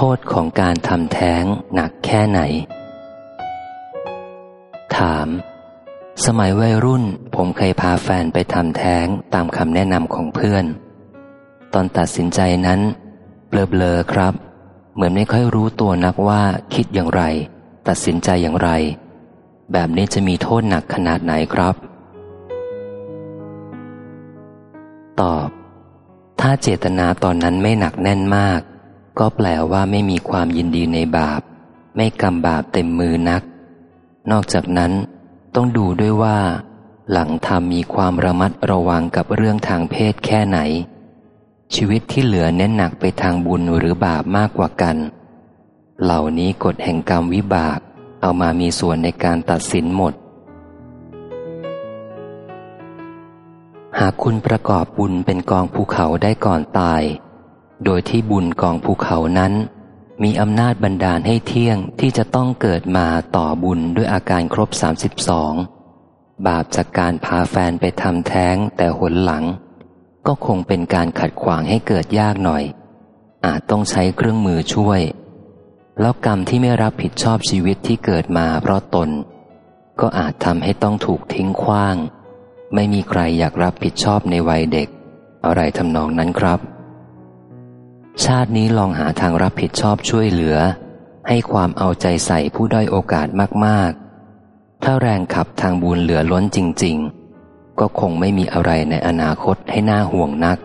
ทษของการทำแท้งหนักแค่ไหน ถาม สมัยวัยรุ่นผมเคยพาแฟนไปทำแท้งตามคำแนะนำของเพื่อน ตอนตัดสินใจนั้นเบลอๆครับ เหมือนไม่ค่อยรู้ตัวนักว่าคิดอย่างไร ตัดสินใจอย่างไร แบบนี้จะมีโทษหนักขนาดไหนครับ ตอบ ถ้าเจตนาตอนนั้นไม่หนักแน่นมาก ก็แปลว่าไม่มีความยินดีในบาป ไม่กำบาปเต็มมือนัก นอกจากนั้น ต้องดูด้วยว่า หลังทำมีความระมัดระวังกับเรื่องทางเพศแค่ไหน ชีวิตที่เหลือเน้นหนักไปทางบุญหรือบาปมากกว่ากัน เหล่านี้กฎแห่งกรรมวิบาก เอามามีส่วนในการตัดสินหมด หากคุณประกอบบุญเป็นกองภูเขาได้ก่อนตาย โดยที่บุญกองภูเขานั้น มีอำนาจบันดาลให้เที่ยงที่จะต้องเกิดมาต่อบุญด้วยอาการครบ 32 บาปจากการพาแฟนไปทำแท้งแต่หนหลัง ก็คงเป็นการขัดขวางให้เกิดยากหน่อย อาจต้องใช้เครื่องมือช่วย แล้วกรรมที่ไม่รับผิดชอบชีวิตที่เกิดมาเพราะตน ก็อาจทำให้ต้องถูกทิ้งขว้าง ไม่มีใครอยากรับผิดชอบในวัยเด็ก อะไรทำนองนั้นครับ ชาตินี้ลองหาทางรับผิดชอบช่วยเหลือ ให้ความเอาใจใส่ผู้ด้อยโอกาสมากๆ ถ้าแรงขับทางบุญเหลือล้นจริง ๆ ก็คงไม่มีอะไรในอนาคตให้น่าห่วงนัก